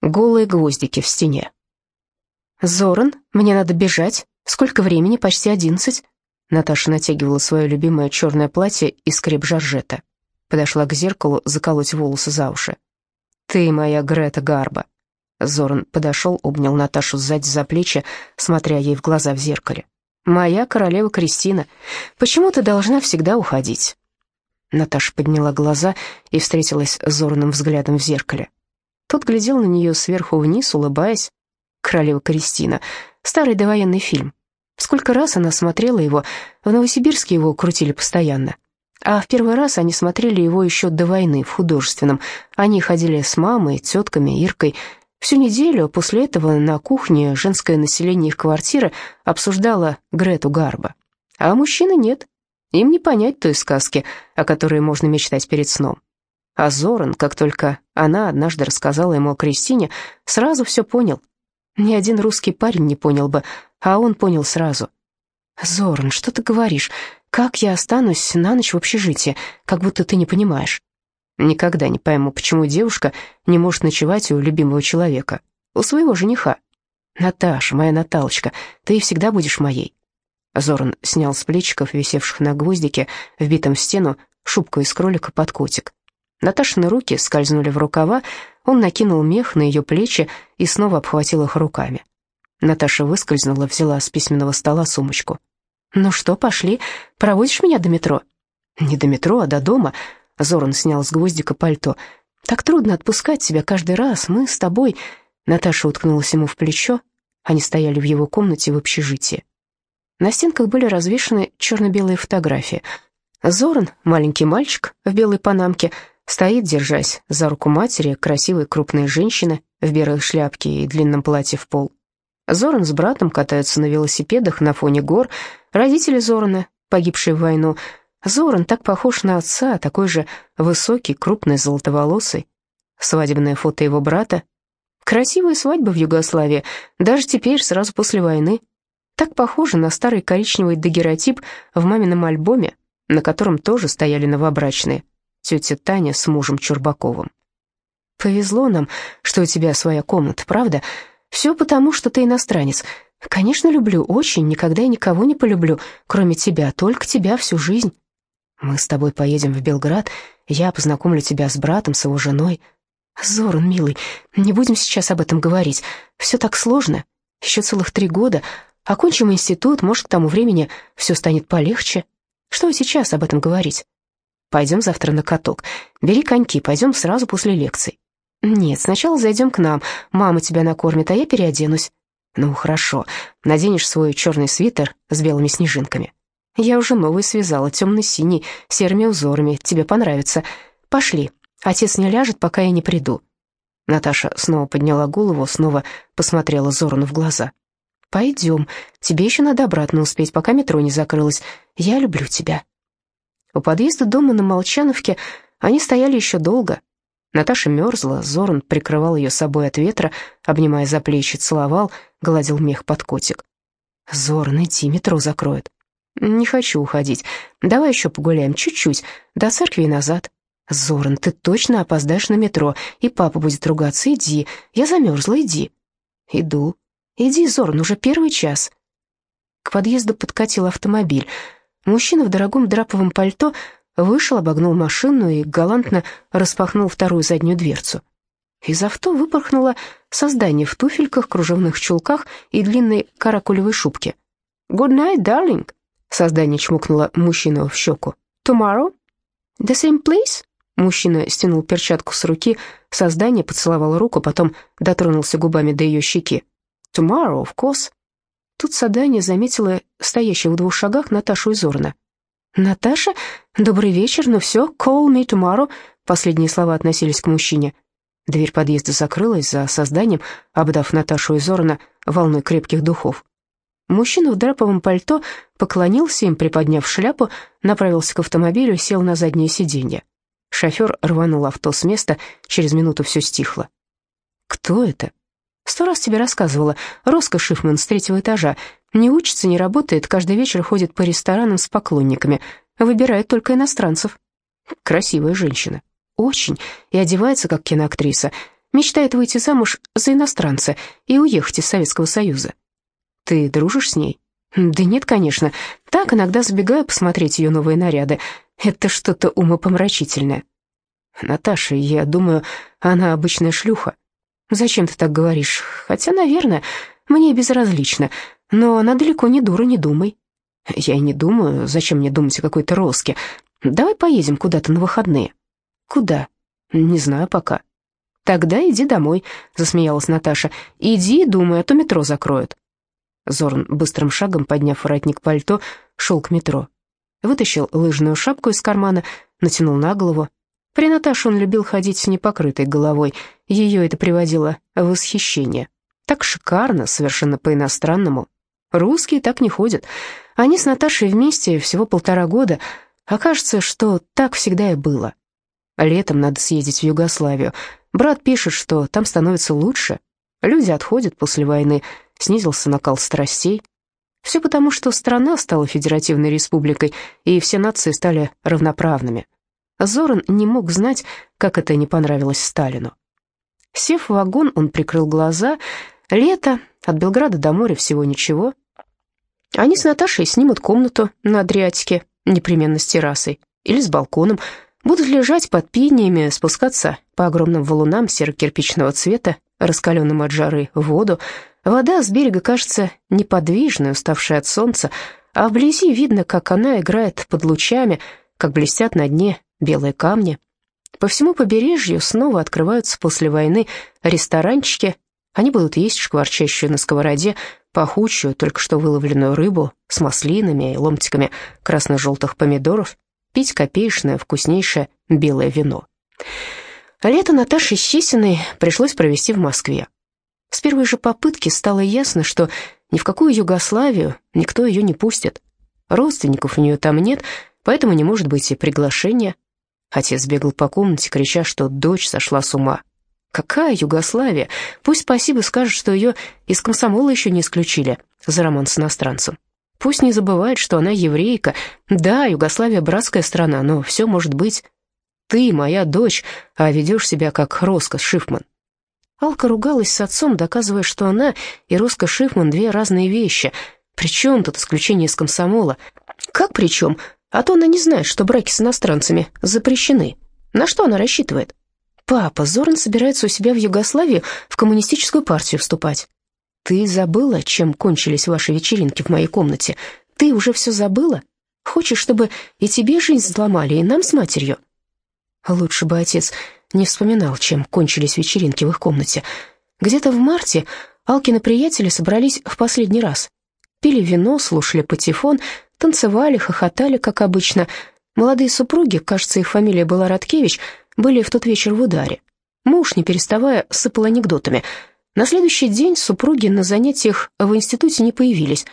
Голые гвоздики в стене. «Зоран, мне надо бежать. Сколько времени? Почти одиннадцать». Наташа натягивала свое любимое черное платье из креп Жоржета. Подошла к зеркалу заколоть волосы за уши. «Ты моя Грета Гарба». Зоран подошел, обнял Наташу сзади за плечи, смотря ей в глаза в зеркале. «Моя королева Кристина, почему ты должна всегда уходить?» Наташа подняла глаза и встретилась с Зораном взглядом в зеркале. Тот глядел на нее сверху вниз, улыбаясь. «Королева Кристина», старый довоенный фильм. Сколько раз она смотрела его, в Новосибирске его крутили постоянно. А в первый раз они смотрели его еще до войны, в художественном. Они ходили с мамой, тетками, Иркой. Всю неделю после этого на кухне женское население их квартиры обсуждало Грету Гарба. А мужчины нет. Им не понять той сказки, о которой можно мечтать перед сном. А Зоран, как только она однажды рассказала ему о Кристине, сразу все понял. Ни один русский парень не понял бы, а он понял сразу. «Зоран, что ты говоришь? Как я останусь на ночь в общежитии, как будто ты не понимаешь?» «Никогда не пойму, почему девушка не может ночевать у любимого человека, у своего жениха. Наташа, моя Наталочка, ты всегда будешь моей». Зоран снял с плечиков, висевших на гвоздике, вбитом в стену, шубку из кролика под котик. Наташины руки скользнули в рукава, он накинул мех на ее плечи и снова обхватил их руками. Наташа выскользнула, взяла с письменного стола сумочку. «Ну что, пошли, проводишь меня до метро?» «Не до метро, а до дома», — Зоран снял с гвоздика пальто. «Так трудно отпускать тебя каждый раз, мы с тобой...» Наташа уткнулась ему в плечо, они стояли в его комнате в общежитии. На стенках были развешаны черно-белые фотографии. Зоран, маленький мальчик в белой панамке, Стоит, держась за руку матери, красивой крупной женщины в белой шляпке и длинном платье в пол. Зоран с братом катаются на велосипедах на фоне гор. Родители Зорана, погибшие в войну. Зоран так похож на отца, такой же высокий, крупный, золотоволосый. Свадебное фото его брата. Красивая свадьба в Югославии, даже теперь, сразу после войны. Так похоже на старый коричневый дагеротип в мамином альбоме, на котором тоже стояли новобрачные тетя Таня с мужем Чурбаковым. «Повезло нам, что у тебя своя комната, правда? Все потому, что ты иностранец. Конечно, люблю, очень, никогда и никого не полюблю, кроме тебя, только тебя всю жизнь. Мы с тобой поедем в Белград, я познакомлю тебя с братом, с его женой. Зоран, милый, не будем сейчас об этом говорить, все так сложно, еще целых три года. Окончим институт, может, к тому времени все станет полегче. Что сейчас об этом говорить?» Пойдем завтра на каток. Бери коньки, пойдем сразу после лекций. Нет, сначала зайдем к нам. Мама тебя накормит, а я переоденусь. Ну, хорошо. Наденешь свой черный свитер с белыми снежинками. Я уже новый связала, темно-синий, серыми узорами. Тебе понравится. Пошли. Отец не ляжет, пока я не приду. Наташа снова подняла голову, снова посмотрела Зорану в глаза. «Пойдем. Тебе еще надо обратно успеть, пока метро не закрылось. Я люблю тебя». У подъезда дома на Молчановке они стояли еще долго. Наташа мерзла, Зоран прикрывал ее собой от ветра, обнимая за плечи, целовал, гладил мех под котик. «Зоран, иди, метро закроют». «Не хочу уходить. Давай еще погуляем чуть-чуть, до церкви и назад». «Зоран, ты точно опоздаешь на метро, и папа будет ругаться. Иди, я замерзла, иди». «Иду. Иди, Зоран, уже первый час». К подъезду подкатил автомобиль. Мужчина в дорогом драповом пальто вышел, обогнул машину и галантно распахнул вторую заднюю дверцу. Из авто выпорхнуло создание в туфельках, кружевных чулках и длинной каракулевой шубке. «Good night, darling!» Создание чмокнуло мужчину в щеку. «Tomorrow?» «The same place?» Мужчина стянул перчатку с руки, создание поцеловал руку, потом дотронулся губами до ее щеки. «Tomorrow, of course!» Тут Садания заметила стоящего в двух шагах Наташу Изорна. «Наташа? Добрый вечер, ну все, call me tomorrow», последние слова относились к мужчине. Дверь подъезда закрылась за созданием, обдав Наташу Изорна волной крепких духов. Мужчина в драповом пальто поклонился им, приподняв шляпу, направился к автомобилю, сел на заднее сиденье. Шофер рванул авто с места, через минуту все стихло. «Кто это?» Сто раз тебе рассказывала. Роско Шифман с третьего этажа. Не учится, не работает, каждый вечер ходит по ресторанам с поклонниками. Выбирает только иностранцев. Красивая женщина. Очень. И одевается, как киноактриса. Мечтает выйти замуж за иностранца и уехать из Советского Союза. Ты дружишь с ней? Да нет, конечно. Так иногда забегаю посмотреть ее новые наряды. Это что-то умопомрачительное. Наташа, я думаю, она обычная шлюха. Зачем ты так говоришь? Хотя, наверное, мне безразлично. Но она далеко не дура, не думай. Я и не думаю. Зачем мне думать о какой-то Роске? Давай поедем куда-то на выходные. Куда? Не знаю пока. Тогда иди домой, засмеялась Наташа. Иди, думай, а то метро закроют. Зорн, быстрым шагом подняв воротник пальто, шел к метро. Вытащил лыжную шапку из кармана, натянул на голову. При Наташе он любил ходить с непокрытой головой. Ее это приводило в восхищение. Так шикарно, совершенно по-иностранному. Русские так не ходят. Они с Наташей вместе всего полтора года, а кажется, что так всегда и было. Летом надо съездить в Югославию. Брат пишет, что там становится лучше. Люди отходят после войны, снизился накал страстей. Все потому, что страна стала федеративной республикой, и все нации стали равноправными. Зоран не мог знать, как это не понравилось Сталину. Сев в вагон, он прикрыл глаза. Лето, от Белграда до моря всего ничего. Они с Наташей снимут комнату на Адриатике, непременно с террасой, или с балконом, будут лежать под пиниями, спускаться по огромным валунам серо-кирпичного цвета, раскаленным от жары, в воду. Вода с берега кажется неподвижной, уставшей от солнца, а вблизи видно, как она играет под лучами, как блестят на дне белые камни. По всему побережью снова открываются после войны ресторанчики. Они будут есть шкварчащую на сковороде пахучую, только что выловленную рыбу с маслинами и ломтиками красно-желтых помидоров, пить копеечное, вкуснейшее белое вино. Лето Наташи Щесиной пришлось провести в Москве. С первой же попытки стало ясно, что ни в какую Югославию никто ее не пустит. Родственников у нее там нет, поэтому не может быть и приглашения. Отец бегал по комнате, крича, что дочь сошла с ума. Какая Югославия? Пусть спасибо скажет, что ее из комсомола еще не исключили за роман с иностранцем. Пусть не забывает, что она еврейка. Да, Югославия братская страна, но все может быть. Ты моя дочь, а ведешь себя как Роско Шифман. Алка ругалась с отцом, доказывая, что она и Роско Шифман две разные вещи. Причем тут исключение из комсомола? Как причем? А то она не знает, что браки с иностранцами запрещены. На что она рассчитывает? Папа, Зоран собирается у себя в Югославию в коммунистическую партию вступать. Ты забыла, чем кончились ваши вечеринки в моей комнате? Ты уже все забыла? Хочешь, чтобы и тебе жизнь взломали, и нам с матерью? Лучше бы отец не вспоминал, чем кончились вечеринки в их комнате. Где-то в марте Алкины приятели собрались в последний раз. Пили вино, слушали патефон, танцевали, хохотали, как обычно. Молодые супруги, кажется, их фамилия была Радкевич, были в тот вечер в ударе. Муж, не переставая, сыпал анекдотами. На следующий день супруги на занятиях в институте не появились.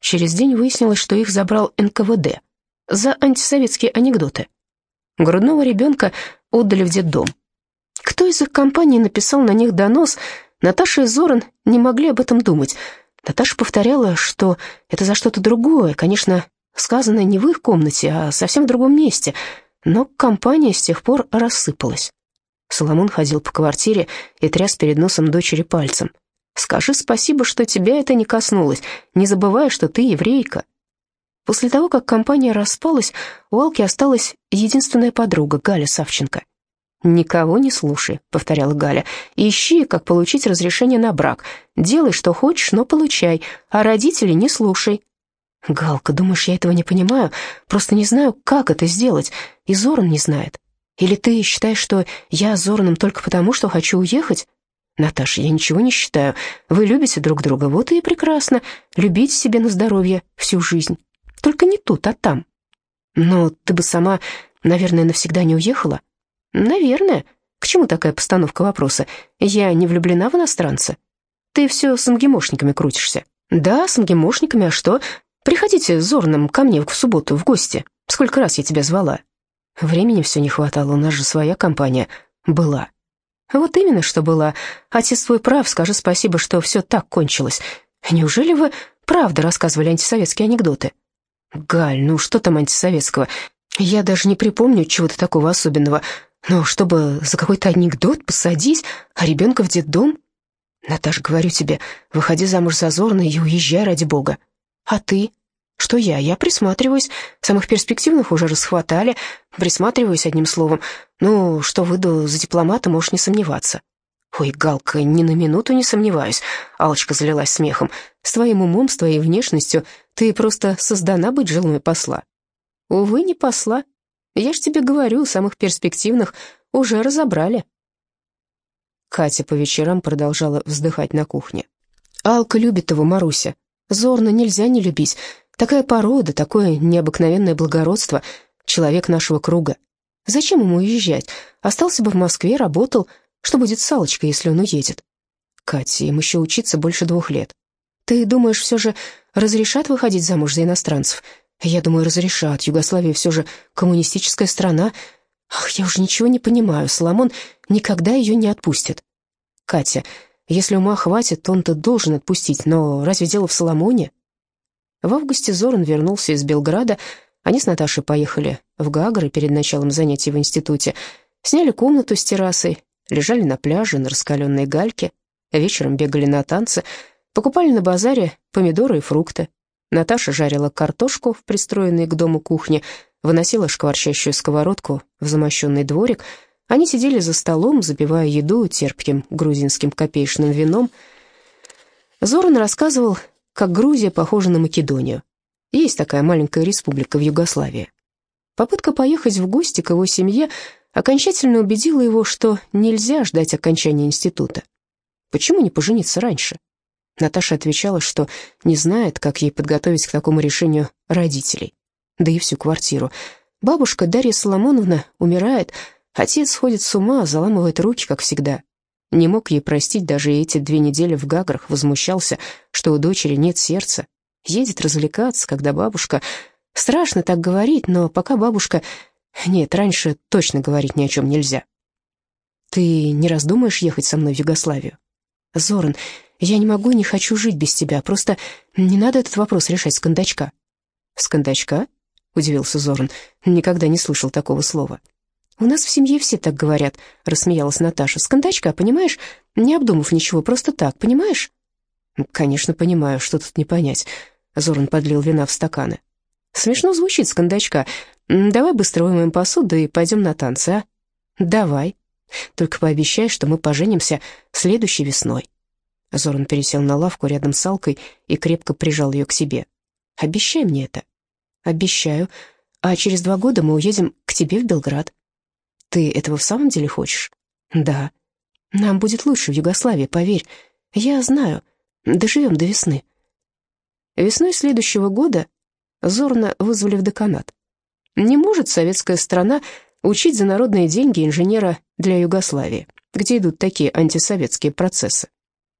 Через день выяснилось, что их забрал НКВД за антисоветские анекдоты. Грудного ребенка отдали в детдом. Кто из их компаний написал на них донос, Наташа и Зоран не могли об этом думать. Наташа повторяла, что это за что-то другое, конечно, сказанное не в их комнате, а совсем в другом месте, но компания с тех пор рассыпалась. Соломон ходил по квартире и тряс перед носом дочери пальцем. «Скажи спасибо, что тебя это не коснулось, не забывай, что ты еврейка». После того, как компания распалась, у Алки осталась единственная подруга, Галя Савченко. «Никого не слушай», — повторяла Галя. «Ищи, как получить разрешение на брак. Делай, что хочешь, но получай, а родителей не слушай». «Галка, думаешь, я этого не понимаю? Просто не знаю, как это сделать, и Зоран не знает. Или ты считаешь, что я с Зораном только потому, что хочу уехать?» «Наташа, я ничего не считаю. Вы любите друг друга, вот и прекрасно. Любите себе на здоровье всю жизнь. Только не тут, а там. Но ты бы сама, наверное, навсегда не уехала?» «Наверное. К чему такая постановка вопроса? Я не влюблена в иностранца. Ты все с ангемошниками крутишься». «Да, с ангемошниками, а что? Приходите Зорным ко мне в субботу в гости. Сколько раз я тебя звала?» Времени все не хватало, у нас же своя компания была. Вот именно, что была. Отец твой прав, скажи спасибо, что все так кончилось. Неужели вы правда рассказывали антисоветские анекдоты? Галь, ну что там антисоветского? Я даже не припомню чего-то такого особенного. Но чтобы за какой-то анекдот посадить, а ребенка в детдом? Наташ, говорю тебе, выходи замуж за Зорна и уезжай ради бога. А ты? Что я? Я присматриваюсь. Самых перспективных уже расхватали. Присматриваюсь одним словом. Ну, что выйду за дипломата, можешь не сомневаться. «Ой, Галка, ни на минуту не сомневаюсь», — Алочка залилась смехом. «С твоим умом, с твоей внешностью ты просто создана быть женой посла». «Увы, не посла. Я ж тебе говорю, самых перспективных уже разобрали». Катя по вечерам продолжала вздыхать на кухне. «Алка любит его, Маруся. Зорно нельзя не любить. Такая порода, такое необыкновенное благородство. Человек нашего круга. Зачем ему уезжать? Остался бы в Москве, работал. Что будет с Аллочкой, если он уедет? Катя, им еще учиться больше двух лет. Ты думаешь, все же разрешат выходить замуж за иностранцев? Я думаю, разрешат. Югославия все же коммунистическая страна. Ах, я уже ничего не понимаю. Соломон никогда ее не отпустит. Катя, если ума хватит, он-то должен отпустить, но разве дело в Соломоне? В августе Зоран вернулся из Белграда. Они с Наташей поехали в Гагры перед началом занятий в институте. Сняли комнату с террасой, лежали на пляже на раскаленной гальке, вечером бегали на танцы, покупали на базаре помидоры и фрукты. Наташа жарила картошку в пристроенной к дому кухне, выносила шкварчащую сковородку в замощенный дворик. Они сидели за столом, запивая еду терпким грузинским копеечным вином. Зоран рассказывал, как Грузия похожа на Македонию. Есть такая маленькая республика в Югославии. Попытка поехать в гости к его семье окончательно убедила его, что нельзя ждать окончания института. Почему не пожениться раньше? Наташа отвечала, что не знает, как ей подготовить к такому решению родителей, да и всю квартиру. Бабушка Дарья Соломоновна умирает, отец сходит с ума, заламывает руки, как всегда. Не мог ей простить даже эти две недели в Гаграх, возмущался, что у дочери нет сердца. Едет развлекаться, когда бабушка... Страшно так говорить, но пока бабушка нет, раньше точно говорить ни о чем нельзя. Ты не раздумаешь ехать со мной в Югославию? Зоран, я не могу и не хочу жить без тебя, просто не надо этот вопрос решать с кондачка. С кондачка? Удивился Зоран, никогда не слышал такого слова. «У нас в семье все так говорят», — рассмеялась Наташа. «С кондачка, понимаешь? Не обдумав ничего, просто так, понимаешь?» «Конечно, понимаю, что тут не понять». Зоран подлил вина в стаканы. «Смешно звучит с кондачка. Давай быстро вымоем посуду и пойдем на танцы, а? Давай. Только пообещай, что мы поженимся следующей весной. Зоран пересел на лавку рядом с Алкой и крепко прижал ее к себе. Обещай мне это. Обещаю. А через два года мы уедем к тебе в Белград. Ты этого в самом деле хочешь? Да. Нам будет лучше в Югославии, поверь. Я знаю. Доживем до весны. Весной следующего года Зорна вызвали в деканат. Не может советская страна учить за народные деньги инженера для Югославии, где идут такие антисоветские процессы.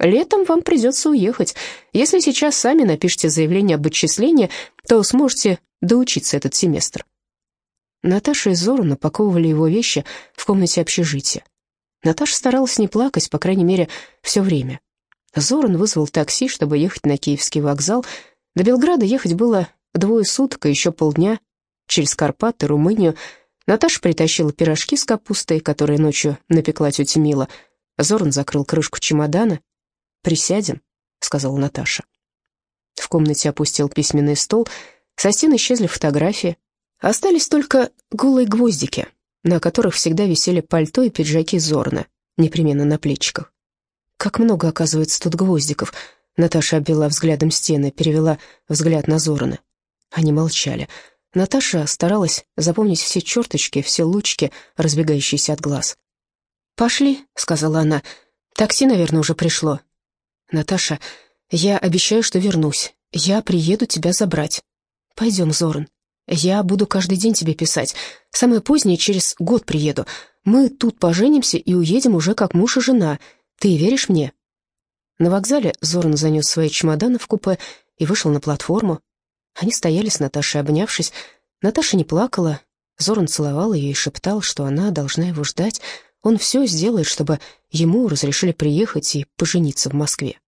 Летом вам придется уехать. Если сейчас сами напишите заявление об отчислении, то сможете доучиться этот семестр. Наташа и Зору напаковывали его вещи в комнате общежития. Наташа старалась не плакать, по крайней мере, все время. Зоран вызвал такси, чтобы ехать на Киевский вокзал. До Белграда ехать было двое суток, и еще полдня через Карпаты, Румынию. Наташа притащила пирожки с капустой, которые ночью напекла тетя Мила. Зоран закрыл крышку чемодана. «Присядем», — сказала Наташа. В комнате опустил письменный стол, со стен исчезли фотографии. Остались только голые гвоздики, на которых всегда висели пальто и пиджаки Зорна, непременно на плечиках. Как много, оказывается, тут гвоздиков. Наташа обвела взглядом стены, перевела взгляд на Зорана. Они молчали. Наташа старалась запомнить все черточки, все лучки, разбегающиеся от глаз. «Пошли», — сказала она. «Такси, наверное, уже пришло». «Наташа, я обещаю, что вернусь. Я приеду тебя забрать. Пойдем, Зоран. Я буду каждый день тебе писать. Самое позднее через год приеду. Мы тут поженимся и уедем уже как муж и жена. Ты веришь мне?» На вокзале Зоран занес свои чемоданы в купе и вышел на платформу. Они стояли с Наташей, обнявшись. Наташа не плакала. Зоран целовал ее и шептал, что она должна его ждать. Он все сделает, чтобы ему разрешили приехать и пожениться в Москве.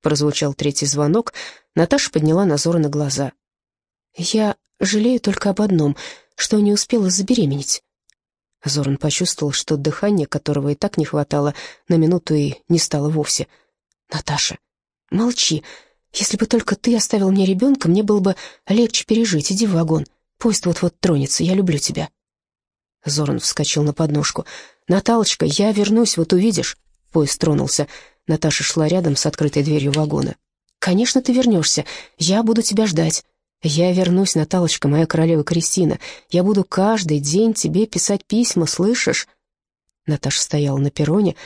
Прозвучал третий звонок. Наташа подняла на Зорана глаза. «Я жалею только об одном, что не успела забеременеть». Зоран почувствовал, что дыхание, которого и так не хватало, на минуту и не стало вовсе. «Наташа, молчи. Если бы только ты оставил мне ребенка, мне было бы легче пережить. Иди в вагон. Поезд вот-вот тронется. Я люблю тебя». Зоран вскочил на подножку. «Наталочка, я вернусь, вот увидишь». Поезд тронулся. Наташа шла рядом с открытой дверью вагона. «Конечно, ты вернешься. Я буду тебя ждать. Я вернусь, Наталочка, моя королева Кристина. Я буду каждый день тебе писать письма, слышишь?» Наташа стояла на перроне.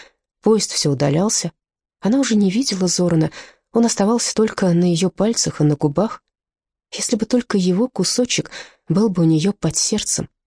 Поезд все удалялся. Она уже не видела Зорана. Он оставался только на ее пальцах и на губах. Если бы только его кусочек был бы у нее под сердцем —